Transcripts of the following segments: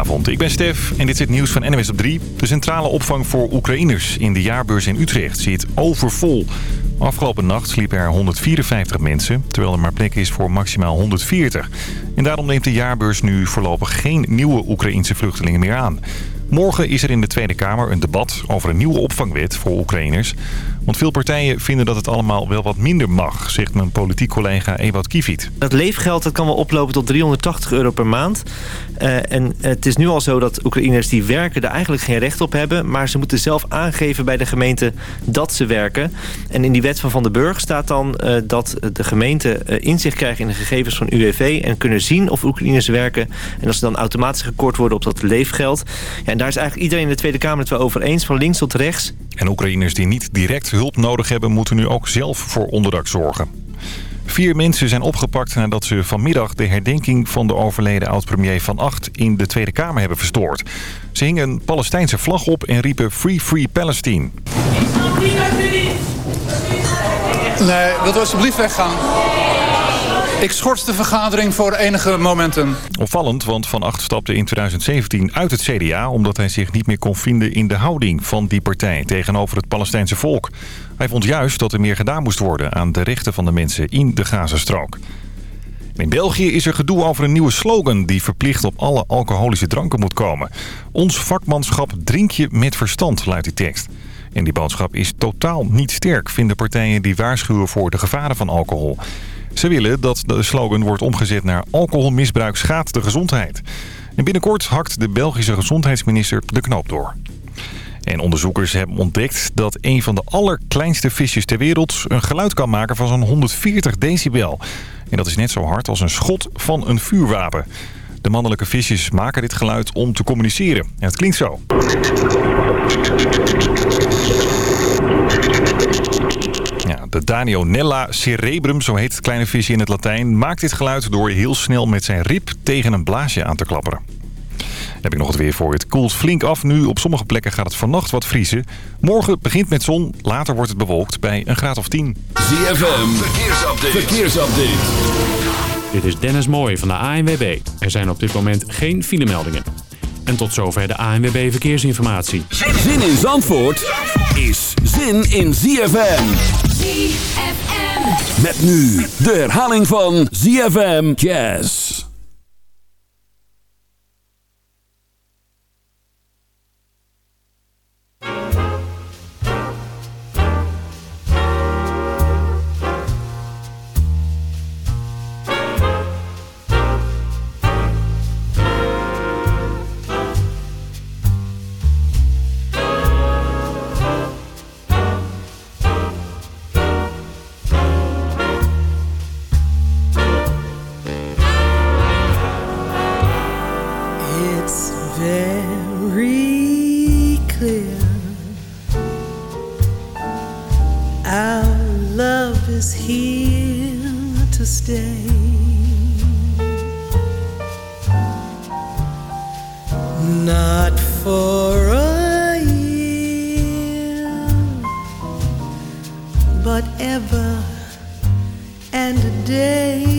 Goedenavond, ik ben Stef en dit is het nieuws van NWS op 3. De centrale opvang voor Oekraïners in de jaarbeurs in Utrecht zit overvol. Afgelopen nacht sliepen er 154 mensen, terwijl er maar plek is voor maximaal 140. En daarom neemt de jaarbeurs nu voorlopig geen nieuwe Oekraïnse vluchtelingen meer aan. Morgen is er in de Tweede Kamer een debat over een nieuwe opvangwet voor Oekraïners. Want veel partijen vinden dat het allemaal wel wat minder mag, zegt mijn politiek collega Ewout Kiefiet. Het leefgeld dat kan wel oplopen tot 380 euro per maand. Uh, en het is nu al zo dat Oekraïners die werken er eigenlijk geen recht op hebben. Maar ze moeten zelf aangeven bij de gemeente dat ze werken. En in die wet van Van den Burg staat dan uh, dat de gemeente uh, inzicht krijgt in de gegevens van UWV. En kunnen zien of Oekraïners werken. En dat ze dan automatisch gekort worden op dat leefgeld. Ja, daar is eigenlijk iedereen in de Tweede Kamer het wel over eens. Van links tot rechts. En Oekraïners die niet direct hulp nodig hebben... moeten nu ook zelf voor onderdak zorgen. Vier mensen zijn opgepakt nadat ze vanmiddag de herdenking van de overleden oud-premier Van Acht in de Tweede Kamer hebben verstoord. Ze hingen een Palestijnse vlag op en riepen Free Free Palestine. Nee, wilt u alsjeblieft weggaan? Ik schors de vergadering voor enige momenten. Opvallend, want Van Acht stapte in 2017 uit het CDA... omdat hij zich niet meer kon vinden in de houding van die partij tegenover het Palestijnse volk. Hij vond juist dat er meer gedaan moest worden aan de rechten van de mensen in de Gazastrook. In België is er gedoe over een nieuwe slogan die verplicht op alle alcoholische dranken moet komen. Ons vakmanschap drink je met verstand, luidt die tekst. En die boodschap is totaal niet sterk, vinden partijen die waarschuwen voor de gevaren van alcohol. Ze willen dat de slogan wordt omgezet naar alcoholmisbruik schaadt de gezondheid. En binnenkort hakt de Belgische gezondheidsminister de knoop door. En onderzoekers hebben ontdekt dat een van de allerkleinste visjes ter wereld... een geluid kan maken van zo'n 140 decibel. En dat is net zo hard als een schot van een vuurwapen. De mannelijke visjes maken dit geluid om te communiceren. En het klinkt zo. De Danionella cerebrum, zo heet het kleine visje in het Latijn... maakt dit geluid door heel snel met zijn rib tegen een blaasje aan te klapperen. heb ik nog het weer voor je. Het koelt flink af nu. Op sommige plekken gaat het vannacht wat vriezen. Morgen begint met zon, later wordt het bewolkt bij een graad of 10. ZFM, verkeersupdate. verkeersupdate. Dit is Dennis Mooij van de ANWB. Er zijn op dit moment geen filemeldingen. En tot zover de ANWB Verkeersinformatie. Zin in Zandvoort is zin in ZFM. ZFM. Met nu de herhaling van ZFM Jazz. Stay. Not for a year, but ever and a day.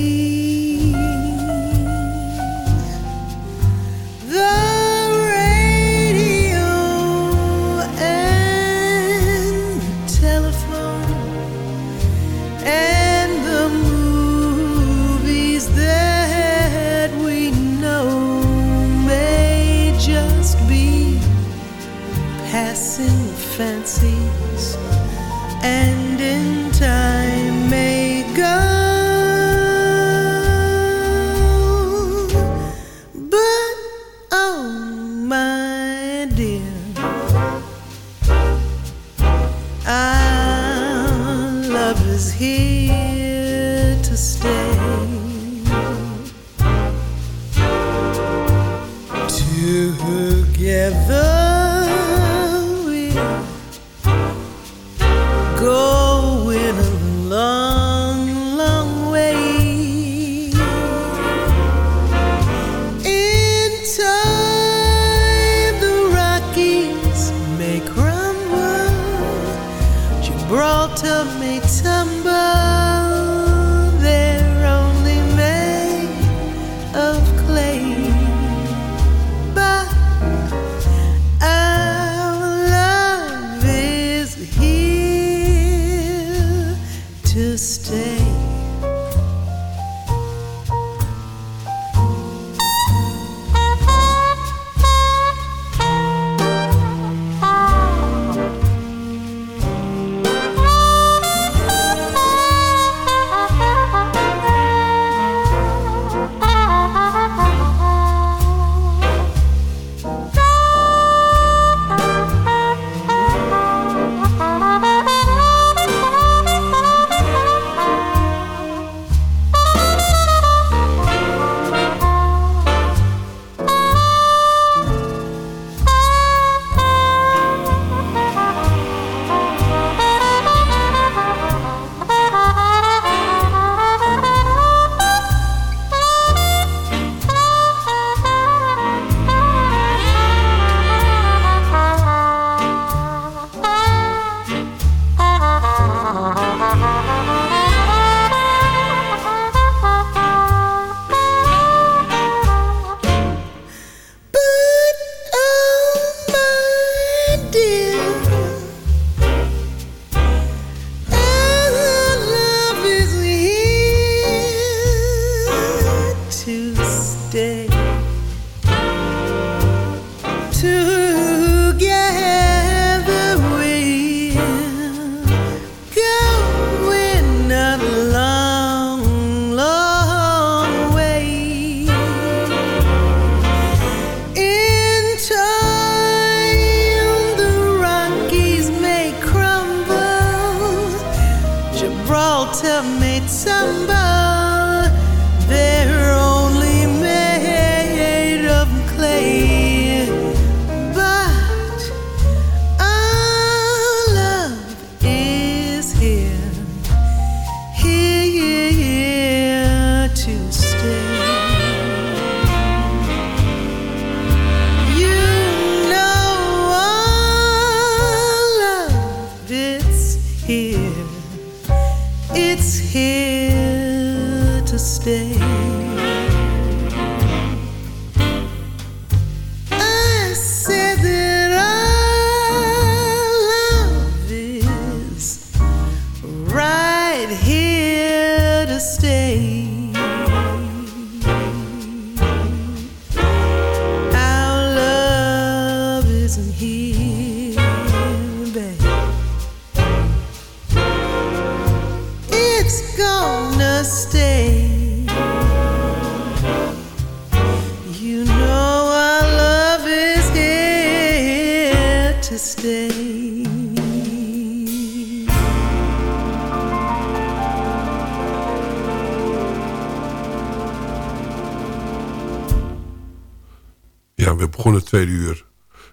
Tweede uur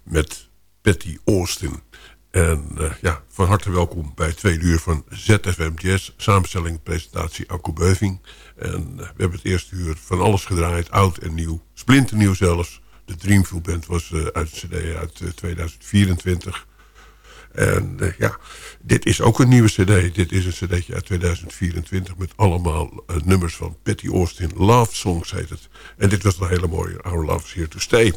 met Patty Austin. En eh, ja, van harte welkom bij het tweede uur van ZFM. Samenstelling, presentatie, Akku Beuving. En eh, we hebben het eerste uur van alles gedraaid. Oud en nieuw. Splinternieuw zelfs. De Dreamville Band was eh, uit de cd uit 2024. En ja, dit is ook een nieuwe cd. Dit is een cd'tje uit 2024 met allemaal nummers van Patty Austin. Love Songs heet het. En dit was een hele mooie Our Love is Here to Stay.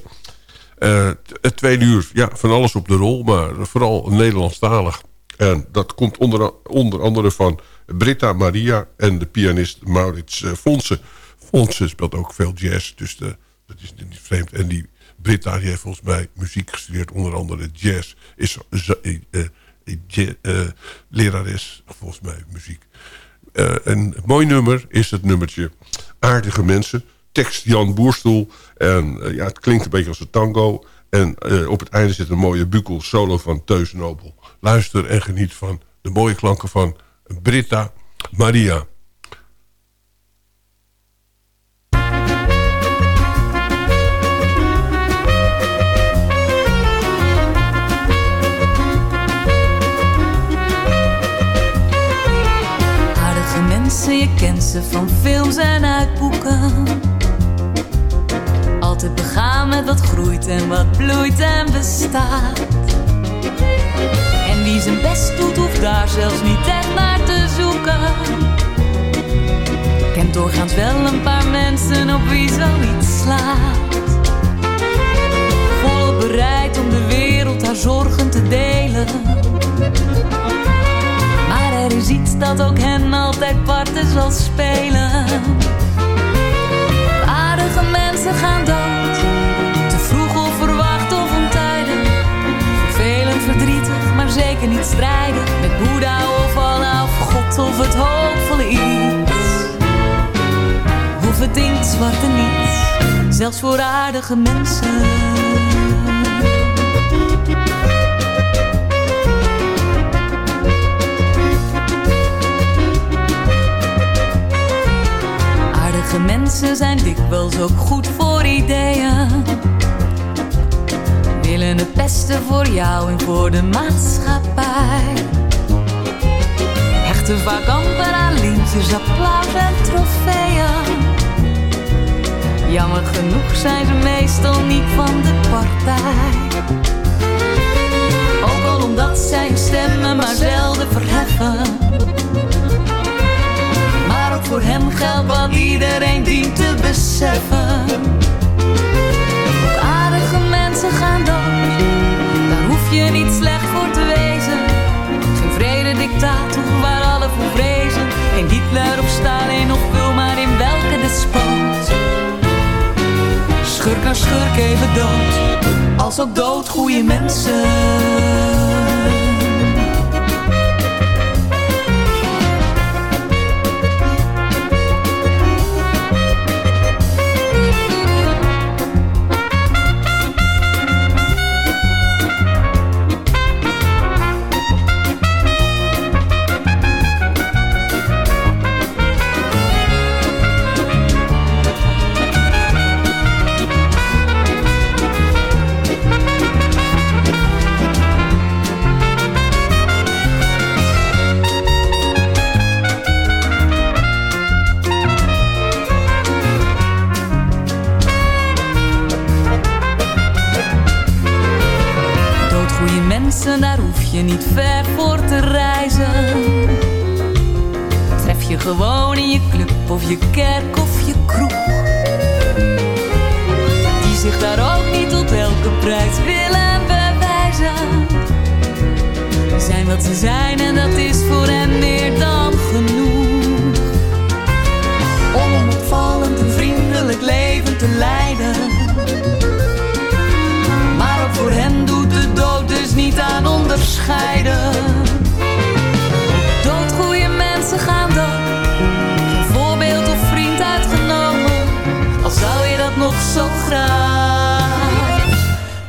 Uh, het tweede uur, ja, van alles op de rol, maar vooral Nederlandstalig. En dat komt onder, onder andere van Britta Maria en de pianist Maurits uh, Fonsen. Fonsen speelt ook veel jazz, dus de, dat is niet vreemd. En die Britta die heeft volgens mij muziek gestudeerd, onder andere jazz. Is uh, lerares, volgens mij, muziek. een mooi nummer is het nummertje Aardige Mensen tekst Jan Boerstoel. En uh, ja, het klinkt een beetje als een tango. En uh, op het einde zit een mooie bukel solo van Teus Nobel. Luister en geniet van de mooie klanken van Britta Maria. Aardige mensen, je kent ze van films en uit boeken altijd begaan met wat groeit en wat bloeit en bestaat. En wie zijn best doet, hoeft daar zelfs niet echt naar te zoeken. Kent doorgaans wel een paar mensen op wie zoiets slaat. Volop bereid om de wereld haar zorgen te delen. Maar er is iets dat ook hen altijd parten zal spelen mensen gaan dood. Te vroeg of verwacht of ontijdig. Vervelend, verdrietig, maar zeker niet strijden. Met Boeddha of Allah of God of het hoopvolle iets. Of het inkt zwarte niets, zelfs voor aardige mensen. Mensen zijn dikwijls ook goed voor ideeën. Willen het beste voor jou en voor de maatschappij. Hechten vaak amper aan lintjes, applaus en trofeeën. Jammer genoeg zijn ze meestal niet van de partij. Ook al omdat zij stemmen maar zelden verheffen voor hem geldt wat iedereen dient te beseffen. Aardige mensen gaan dood, daar hoef je niet slecht voor te wezen. Geen vrede dictator waar alle voor vrezen. Geen Hitler of Stalin of vul maar in welke despoot. Schurk aan schurk even dood, als ook dood goede mensen.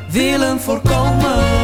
Willen voorkomen.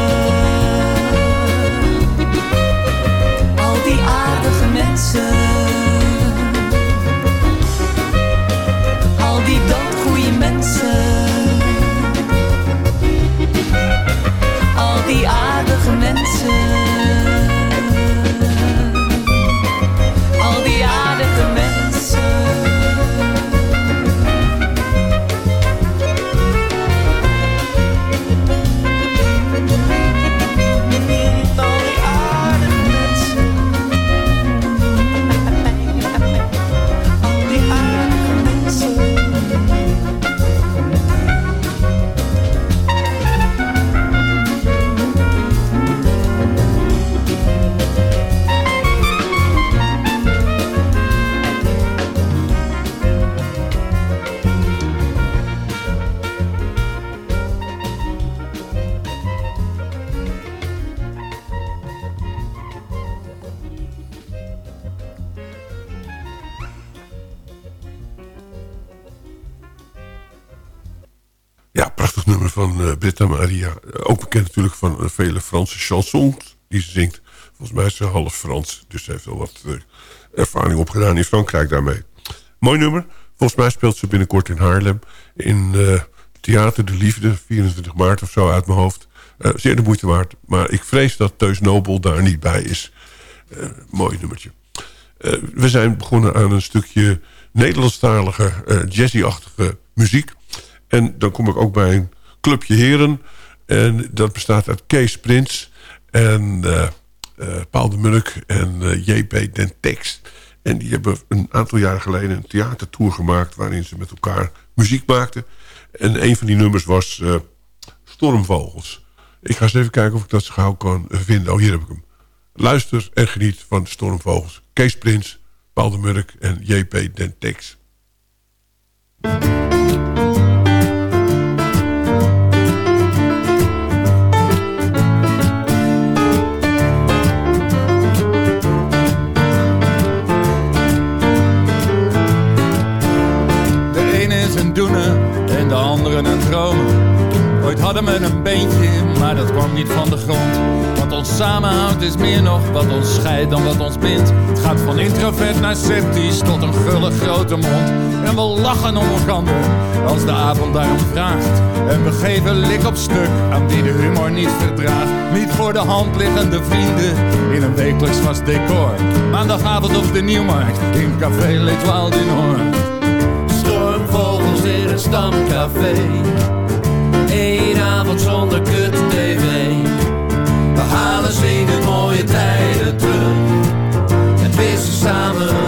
Maria. Ook bekend natuurlijk van eh, vele Franse chansons die ze zingt. Volgens mij is ze half Frans, dus ze heeft wel wat eh, ervaring opgedaan in Frankrijk daarmee. Mooi nummer. Volgens mij speelt ze binnenkort in Haarlem in eh, Theater de Liefde, 24 maart of zo uit mijn hoofd. Zeer de moeite waard, maar ik vrees dat Teus Nobel daar niet bij is. Mooi nummertje. We zijn begonnen aan een stukje Nederlandstalige, jazzy-achtige muziek. En dan kom ik ook bij een clubje heren. En dat bestaat uit Kees Prins en eh, Paul de Munnik en eh, JP Den Tex. En die hebben een aantal jaar geleden een theatertour gemaakt... waarin ze met elkaar muziek maakten. En een van die nummers was Stormvogels. Ik ga eens even kijken of ik dat zo gauw kan vinden. Oh, hier heb ik hem. Luister en geniet van Stormvogels. Kees Prins, Paul de en JP Den Tex. De andere een dromer. Ooit hadden we een beentje, maar dat kwam niet van de grond. Wat ons samenhoudt is meer nog wat ons scheidt dan wat ons bindt. Het gaat van introvert naar sceptisch tot een gulle grote mond. En we lachen om elkaar als de avond daarom vraagt. En we geven lik op stuk aan wie de humor niet verdraagt. Niet voor de hand liggende vrienden in een wekelijks vast decor. Maandagavond op de Nieuwmarkt in Café L'Etoile du. Stamcafé. Eén avond zonder kut tv. We halen zingen mooie tijden terug. En vissen samen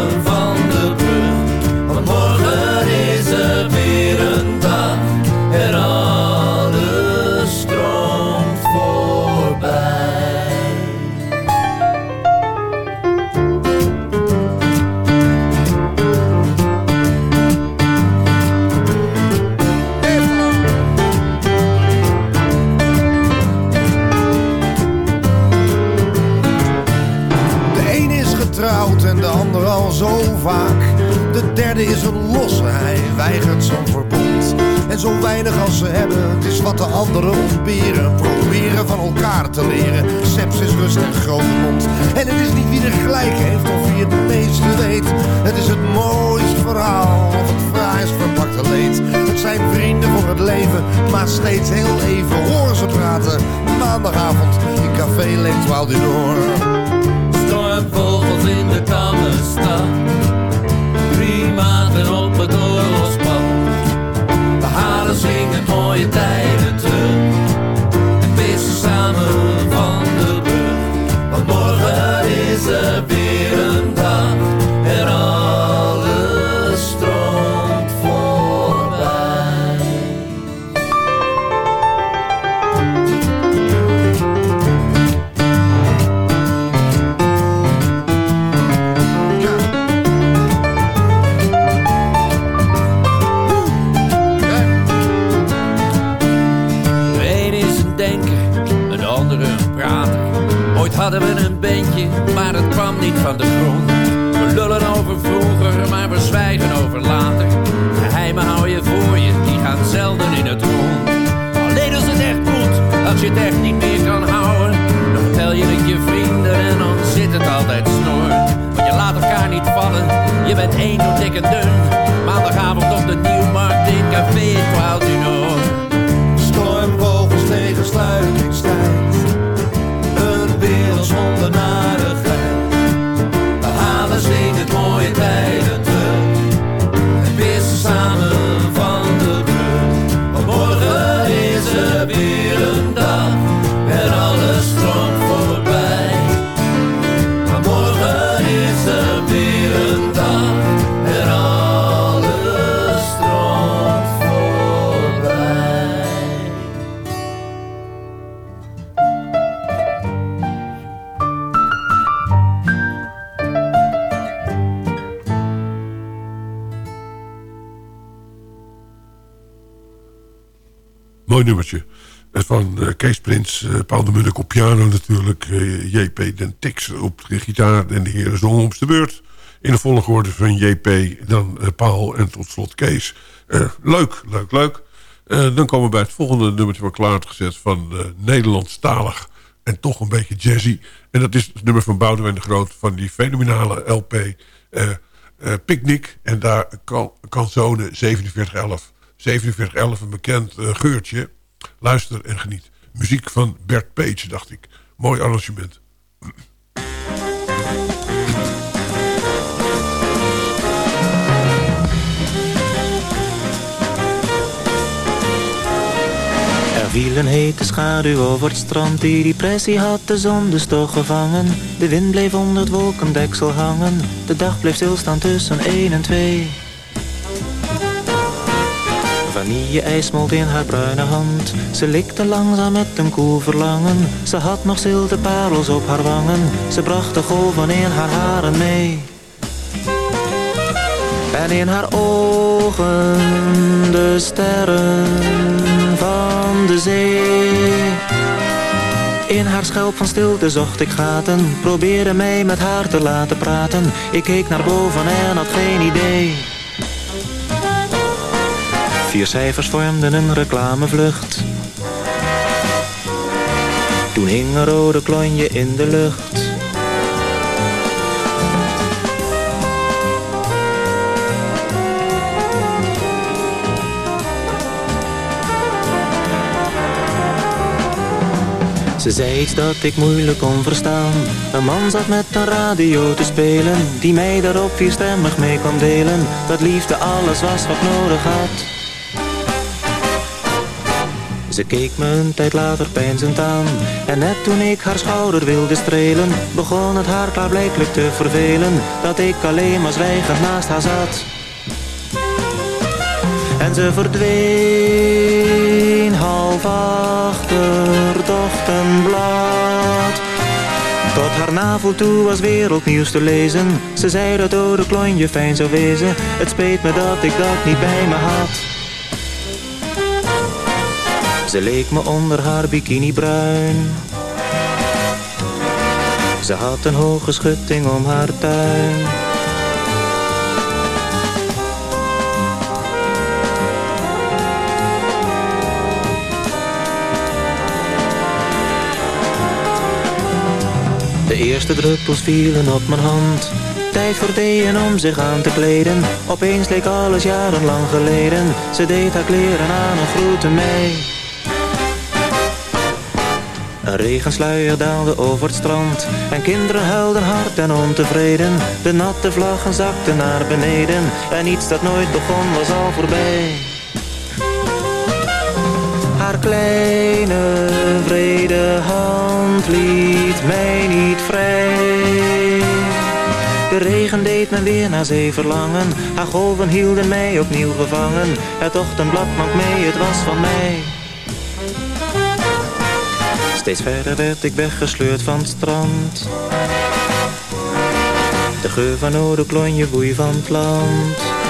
zo weinig als ze hebben, het is wat de anderen ontberen. Proberen van elkaar te leren, sepsis, rust en grote mond. En het is niet wie er gelijk heeft of wie het meeste weet. Het is het mooiste verhaal of het fraaist verpakte leed. Het zijn vrienden voor het leven, maar steeds heel even horen ze praten. Maandagavond in Café L'Etoile du Nord. Stormvogels in de Kammerstad. Drie één door dik Nummertje. Eh, Van eh, Kees Prins, eh, Paul de Munnik op piano natuurlijk. JP Den Tix op de gitaar en de heren zongen op de beurt. In de volgorde van JP, dan Paul en tot slot Kees. Leuk, leuk, leuk. Dan komen we bij het volgende nummertje wat klaargezet van Nederlandstalig. En toch een beetje jazzy. En dat is het nummer van Boudewijn de Groot van die fenomenale LP eh, Picnic. En daar kan, canzone 4711. 4711, een bekend eh, geurtje. Luister en geniet. Muziek van Bert Page, dacht ik. Mooi arrangement. Er viel een hete schaduw over het strand, die depressie had de zon dus toch gevangen. De wind bleef onder het wolkendeksel hangen, de dag bleef stilstaan tussen 1 en 2. Vanille-ijs smolt in haar bruine hand, ze likte langzaam met een koel verlangen. Ze had nog zilte parels op haar wangen, ze bracht de golven in haar haren mee. En in haar ogen de sterren van de zee. In haar schelp van stilte zocht ik gaten, probeerde mij met haar te laten praten. Ik keek naar boven en had geen idee. Vier cijfers vormden een reclamevlucht. Toen hing een rode klonje in de lucht. Ze zei iets dat ik moeilijk kon verstaan. Een man zat met een radio te spelen, die mij daarop vierstemmig mee kwam delen. Dat liefde alles was wat nodig had. Ze keek me een tijd later peinzend aan. En net toen ik haar schouder wilde strelen Begon het haar klaarblijkelijk te vervelen Dat ik alleen maar zwijgend naast haar zat. En ze verdween half achter het ochtendblad. Tot haar navel toe was wereldnieuws te lezen. Ze zei dat oude klonje fijn zou wezen. Het speet me dat ik dat niet bij me had ze leek me onder haar bikini bruin. Ze had een hoge schutting om haar tuin. De eerste druppels vielen op mijn hand. Tijd voor Deen om zich aan te kleden. Opeens leek alles jarenlang geleden. Ze deed haar kleren aan en groette mij. Een regensluier daalde over het strand. En kinderen huilden hard en ontevreden. De natte vlaggen zakten naar beneden. En iets dat nooit begon was al voorbij. Haar kleine vrede hand liet mij niet vrij. De regen deed me weer naar zee verlangen. Haar golven hielden mij opnieuw gevangen. Het ochtendblad maakt mee, het was van mij Steeds verder werd ik weggesleurd van het strand. De geur van oude klonje boei van het land.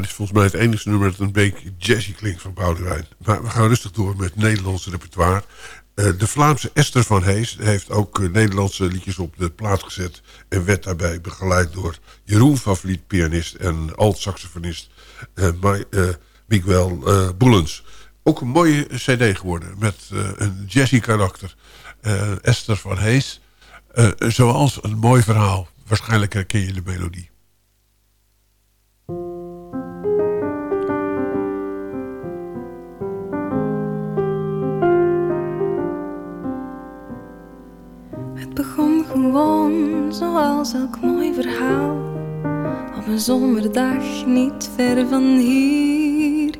Dit is volgens mij het enige nummer dat een beetje jazzy klinkt van Boudewijn. Maar we gaan rustig door met Nederlands repertoire. Eh, de Vlaamse Esther van Hees heeft ook eh, Nederlandse liedjes op de plaat gezet... en werd daarbij begeleid door Jeroen Favoriet, pianist en alt-saxofonist uh, Miguel Boelens. Ook een mooie cd geworden met een jazzy karakter. Esther van Hees, zoals een mooi verhaal. Waarschijnlijk herken je de melodie. Begon gewoon zoals elk mooi verhaal. Op een zomerdag niet ver van hier.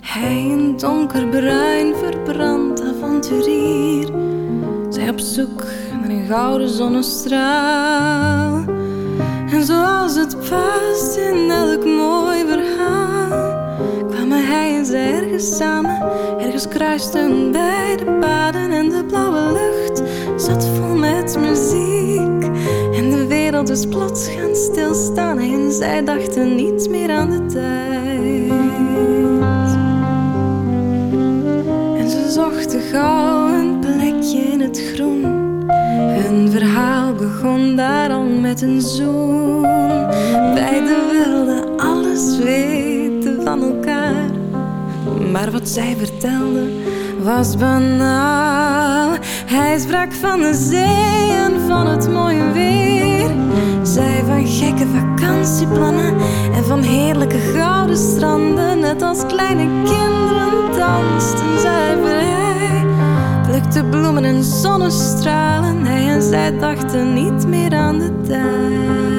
Hij een donkerbruin verbrand avonturier. Zij op zoek naar een gouden zonnestraal. En zoals het past in elk mooi verhaal kwamen hij en zij ergens samen. Ergens kruisten beide paden en de zat vol met muziek. En de wereld is plots gaan stilstaan en zij dachten niet meer aan de tijd. En ze zochten gauw een plekje in het groen. Hun verhaal begon daar al met een zoen. Beiden wilden alles weten van elkaar. Maar wat zij vertelde was banaal. Hij sprak van de zee en van het mooie weer. Zij van gekke vakantieplannen en van heerlijke gouden stranden. Net als kleine kinderen dansten zij vrij. Plukte bloemen en zonnestralen. Hij en zij dachten niet meer aan de tijd.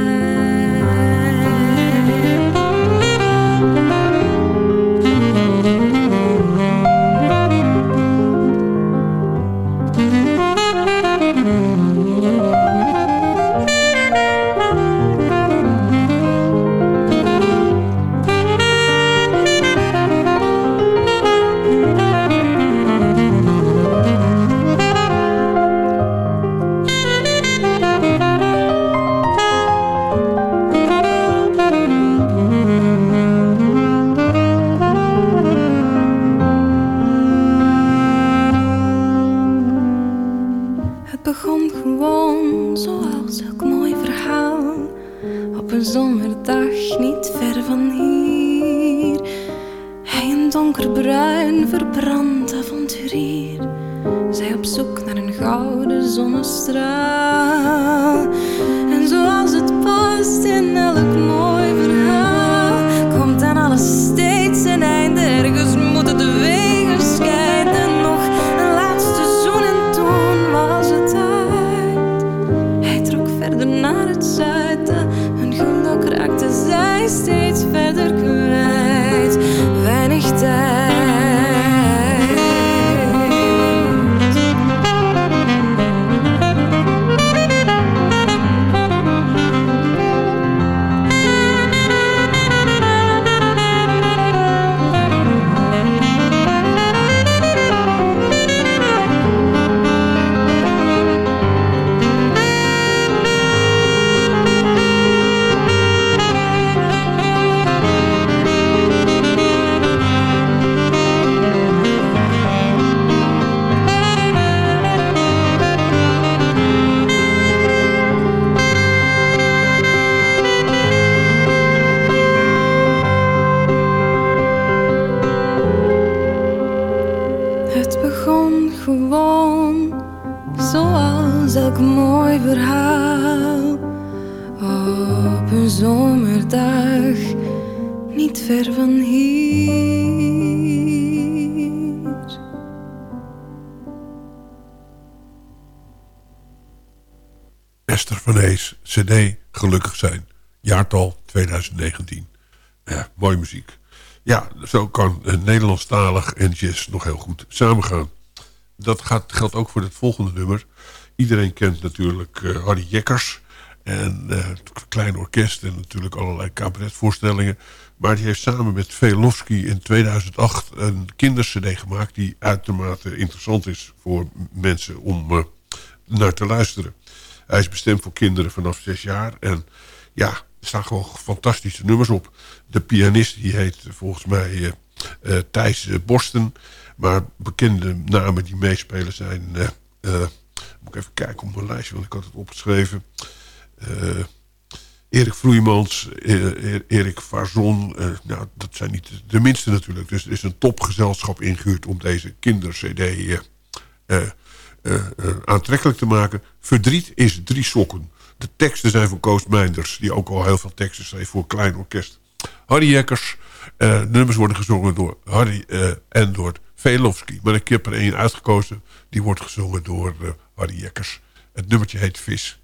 Zo kan Nederlandstalig en jazz nog heel goed samengaan. Dat gaat, geldt ook voor het volgende nummer. Iedereen kent natuurlijk uh, Harry Jekkers. En uh, het klein orkest en natuurlijk allerlei cabaretvoorstellingen. Maar die heeft samen met Velofsky in 2008 een kindercd gemaakt... die uitermate interessant is voor mensen om naar te luisteren. Hij is bestemd voor kinderen vanaf zes jaar. En ja, Er staan gewoon fantastische nummers op. De pianist die heet volgens mij eh, eh, Thijs Borsten. Maar bekende namen die meespelen zijn... eh, moet ik even kijken op mijn lijstje, want ik had het opgeschreven. Erik Vloeimans, eh, Erik Varzon. nou, dat zijn niet de minste natuurlijk. Dus er is een topgezelschap ingehuurd om deze kinder-cd aantrekkelijk te maken. Verdriet is drie sokken. De teksten zijn van Koos Meinders, die ook al heel veel teksten schreef voor klein orkest. Harry Jekkers, eh, de nummers worden gezongen door Harry eh, en door Velofsky. Maar ik heb er één uitgekozen, die wordt gezongen door eh, Harry Jekkers. Het nummertje heet Vis.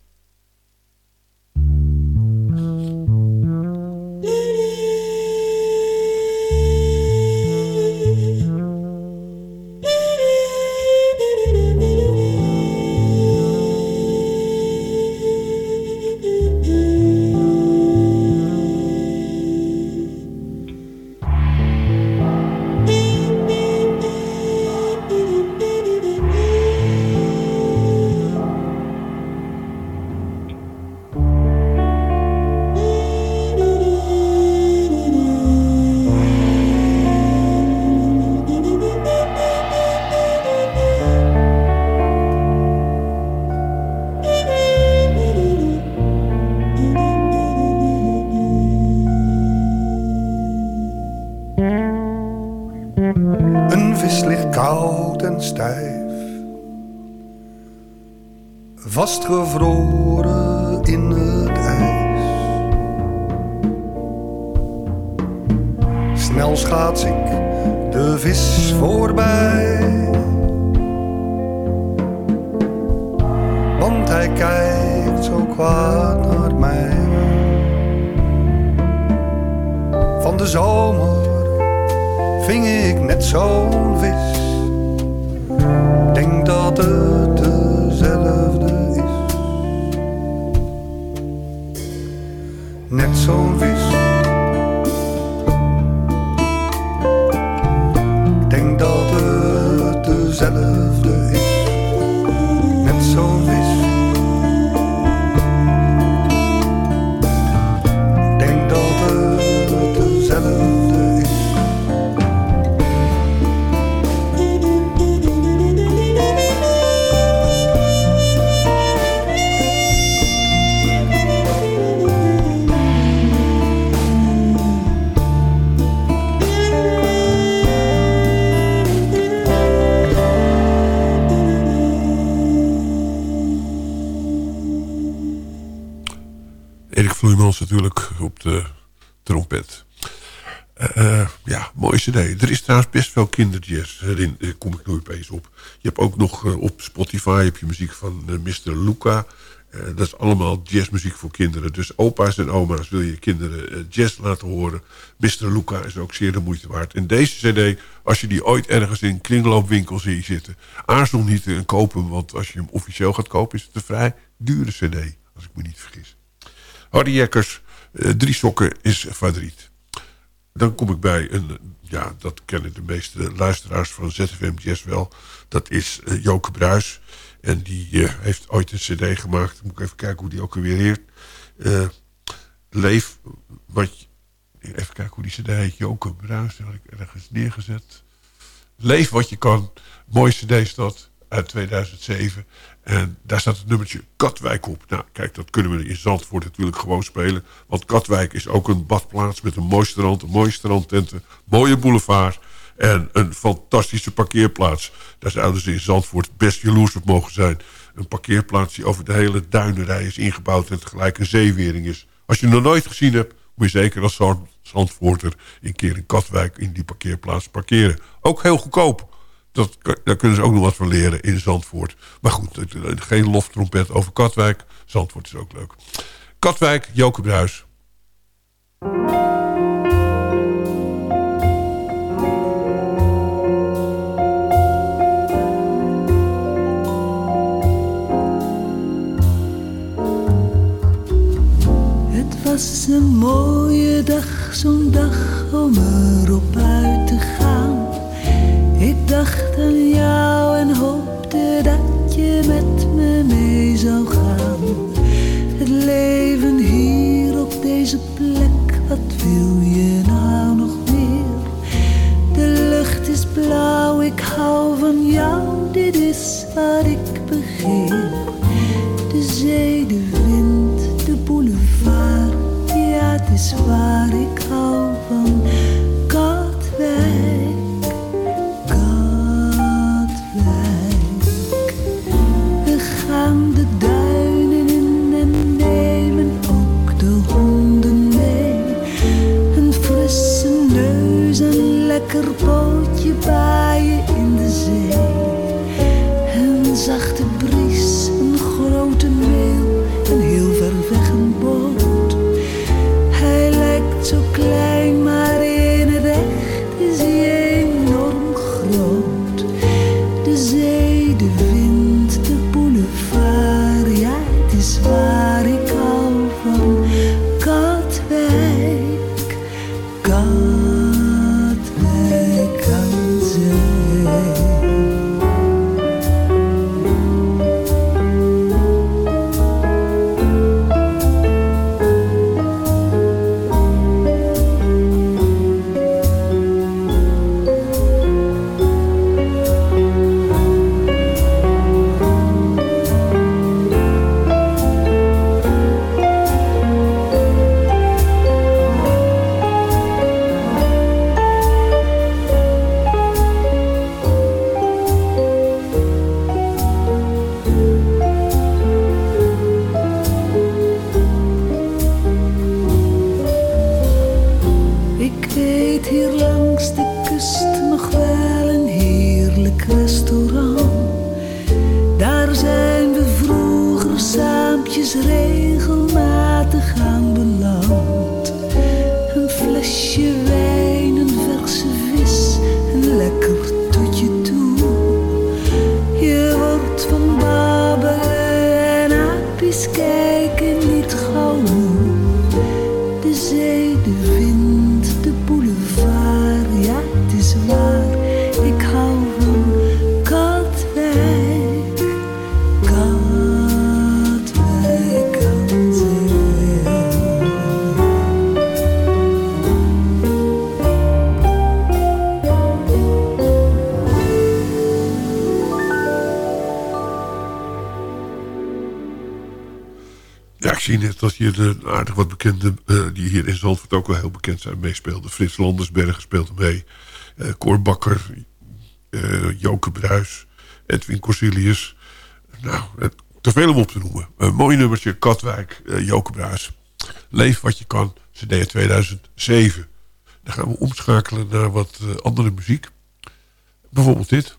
De zomer ving ik net zo'n vis. Denk dat het dezelfde is. Net zo'n vis. Natuurlijk op de trompet. Eh, eh, ja, mooie cd. Er is trouwens best veel kinderjazz. Erin Daar kom ik nu opeens op. Je hebt ook nog eh, op Spotify heb je muziek van eh, Mr. Luca. Eh, dat is allemaal jazzmuziek voor kinderen. Dus opa's en oma's wil je kinderen eh, jazz laten horen. Mr. Luca is ook zeer de moeite waard. En deze cd, als je die ooit ergens in een kringloopwinkel ziet zitten... aarzel niet te kopen, want als je hem officieel gaat kopen... is het een vrij dure cd, als ik me niet vergis. Hardy Jekkers, eh, drie sokken is verdriet. Dan kom ik bij een, ja, dat kennen de meeste luisteraars van ZFM Jazz wel. Dat is eh, Joke Bruis. En die eh, heeft ooit een cd gemaakt. Moet ik even kijken hoe die ook alweer heet. Eh, Leef, wat... Even kijken hoe die cd heet. Joke Bruis, die had ik ergens neergezet. Leef wat je kan. Mooie cd is dat. Uit 2007. En daar staat het nummertje Katwijk op. Nou, kijk, dat kunnen we in Zandvoort natuurlijk gewoon spelen. Want Katwijk is ook een badplaats met een mooi strand, een mooie strandtenten, mooie boulevard en een fantastische parkeerplaats. Daar zouden ze in Zandvoort best jaloers op mogen zijn. Een parkeerplaats die over de hele duinerij is ingebouwd en tegelijk een zeewering is. Als je nog nooit gezien hebt, moet je zeker als Zand- Zandvoorter een keer in Katwijk in die parkeerplaats parkeren. Ook heel goedkoop. Dat, daar kunnen ze ook nog wat van leren in Zandvoort. Maar goed, geen loftrompet over Katwijk. Zandvoort is ook leuk. Katwijk, Joke Bruis. Het was een mooie dag, zo'n dag om dacht aan jou en hoopte dat je met me mee zou gaan. Het leven hier op deze plek, wat wil je nou nog meer? De lucht is blauw, ik hou van jou, dit is waar ik begeer. De zee, de wind, de boulevard, ja het is waar ik hou van que repousa. Ja, ik zie net dat je de aardig wat bekende... Eh, die hier in Zandvoort ook wel heel bekend zijn meespeelden. Frits Landersbergen speelde mee. Uh, Cor eh, Joke Bruis. Edwin Corsilius. Nou, te veel om op te noemen. Een mooi nummertje. Katwijk. Joke Bruis. Leef wat je kan. CD 2007. Dan gaan we omschakelen naar wat andere muziek. Bijvoorbeeld dit.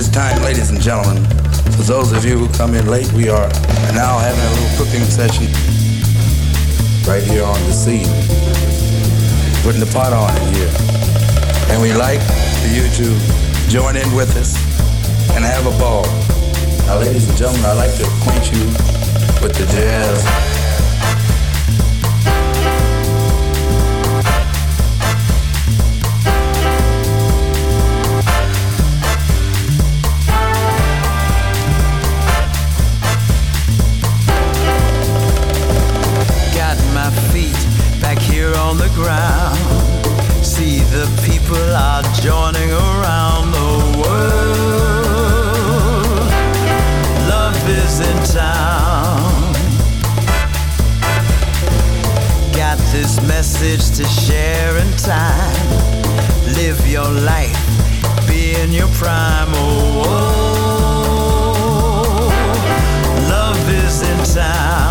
This time, ladies and gentlemen, for those of you who come in late, we are now having a little cooking session right here on the scene. Putting the pot on in here. And we like for you to join in with us and have a ball. Now, ladies and gentlemen, I'd like to acquaint you with the jazz joining around the world. Love is in town. Got this message to share in time. Live your life, be in your prime. Oh, oh. oh. love is in town.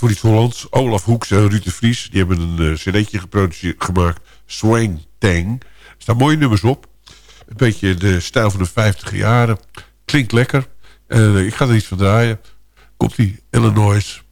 Voor iets Hollands. Olaf Hoeks en Ruud de Vries. Die hebben een uh, cd'tje geproduceerd, gemaakt. Swing Tang. Er staan mooie nummers op. Een beetje de stijl van de 50 jaren. Klinkt lekker. En uh, ik ga er iets van draaien. Komt die Illinois.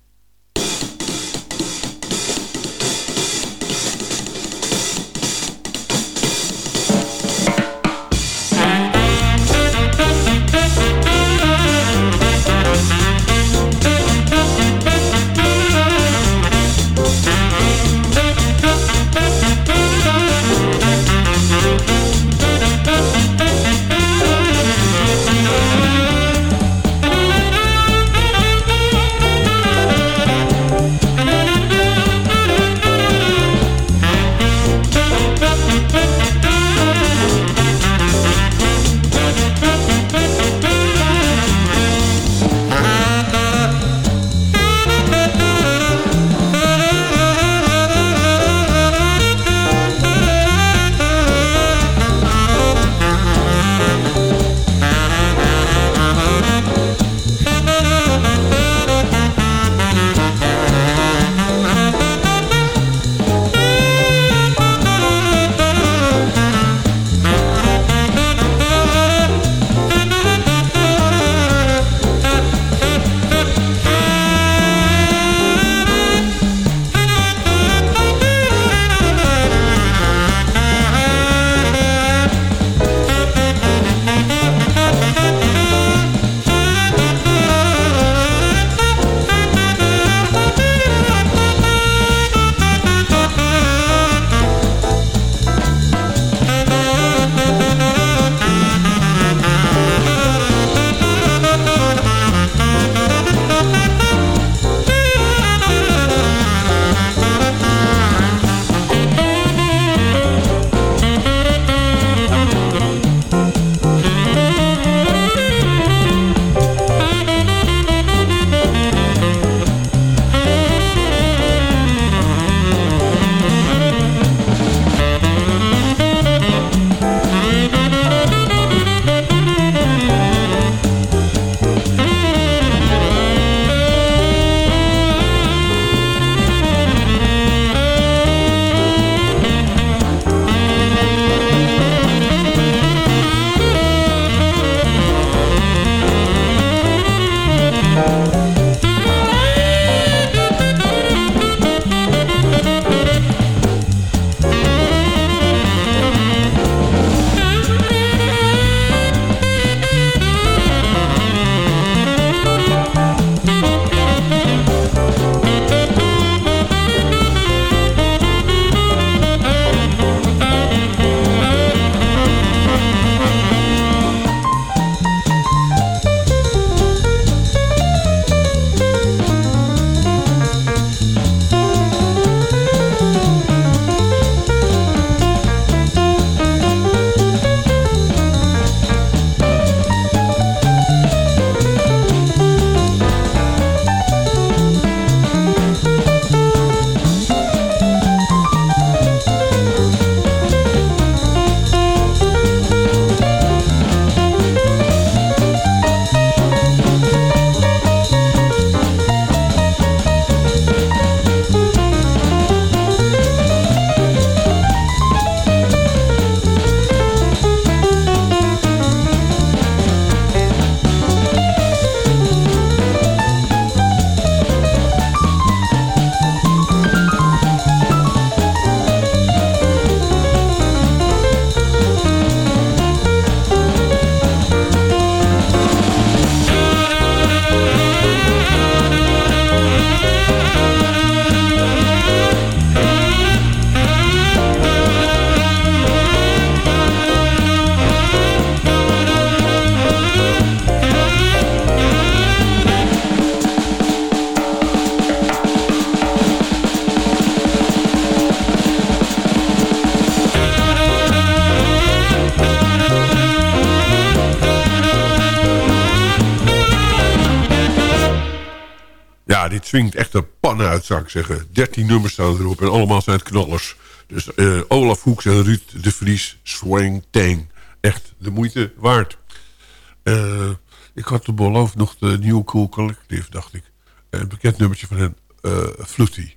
Swingt echt een pan uit, zou ik zeggen. 13 nummers staan erop en allemaal zijn het knallers. Dus eh, Olaf Hoeks en Ruud de Vries, Swing Tang. Echt de moeite waard. Eh, ik had de beloofd nog de New Cool Collective, dacht ik. Een bekend nummertje van hen, uh, Flutie.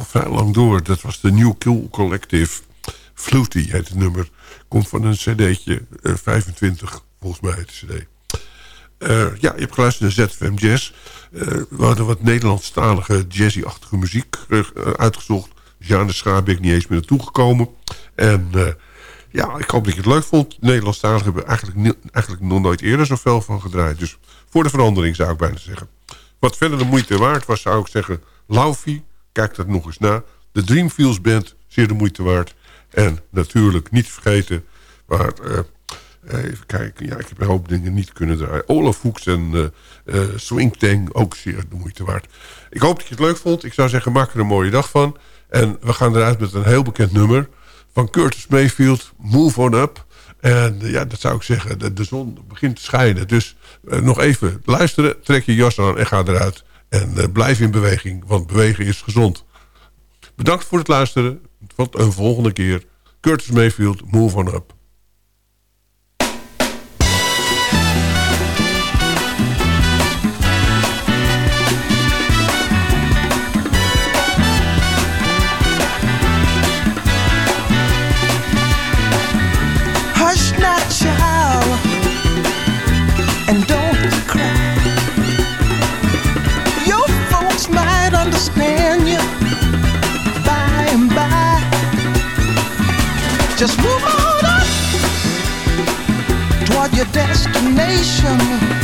Vrij lang door. Dat was de New Kill Collective. Fluty heet het nummer. Komt van een cd'tje, eh, 25 volgens mij de cd. Eh, ja, je hebt geluisterd naar ZFM Jazz. Eh, we hadden wat Nederlandstalige jazzy-achtige muziek uitgezocht. De Schaar ben ik niet eens meer naartoe gekomen. En ja, ik hoop dat je het leuk vond. Nederlandstalig hebben eigenlijk, eigenlijk nog nooit eerder zoveel van gedraaid. Dus voor de verandering zou ik bijna zeggen. Wat verder de moeite waard was, zou ik zeggen... Laufie, kijk dat nog eens na. De Dreamfields Band, zeer de moeite waard. En natuurlijk niet vergeten... waar eh, eh, even kijken, ja, ik heb een hoop dingen niet kunnen draaien. Olaf Hoeks en eh Swing Tang, ook zeer de moeite waard. Ik hoop dat je het leuk vond. Ik zou zeggen, maak er een mooie dag van. En we gaan eruit met een heel bekend nummer... van Curtis Mayfield, Move On Up. En ja, dat zou ik zeggen, de, de zon begint te schijnen. Dus nog even luisteren, trek je jas aan en ga eruit. En eh, blijf in beweging, want bewegen is gezond. Bedankt voor het luisteren. Tot een volgende keer. Curtis Mayfield, Move On Up. Just move on up toward your destination.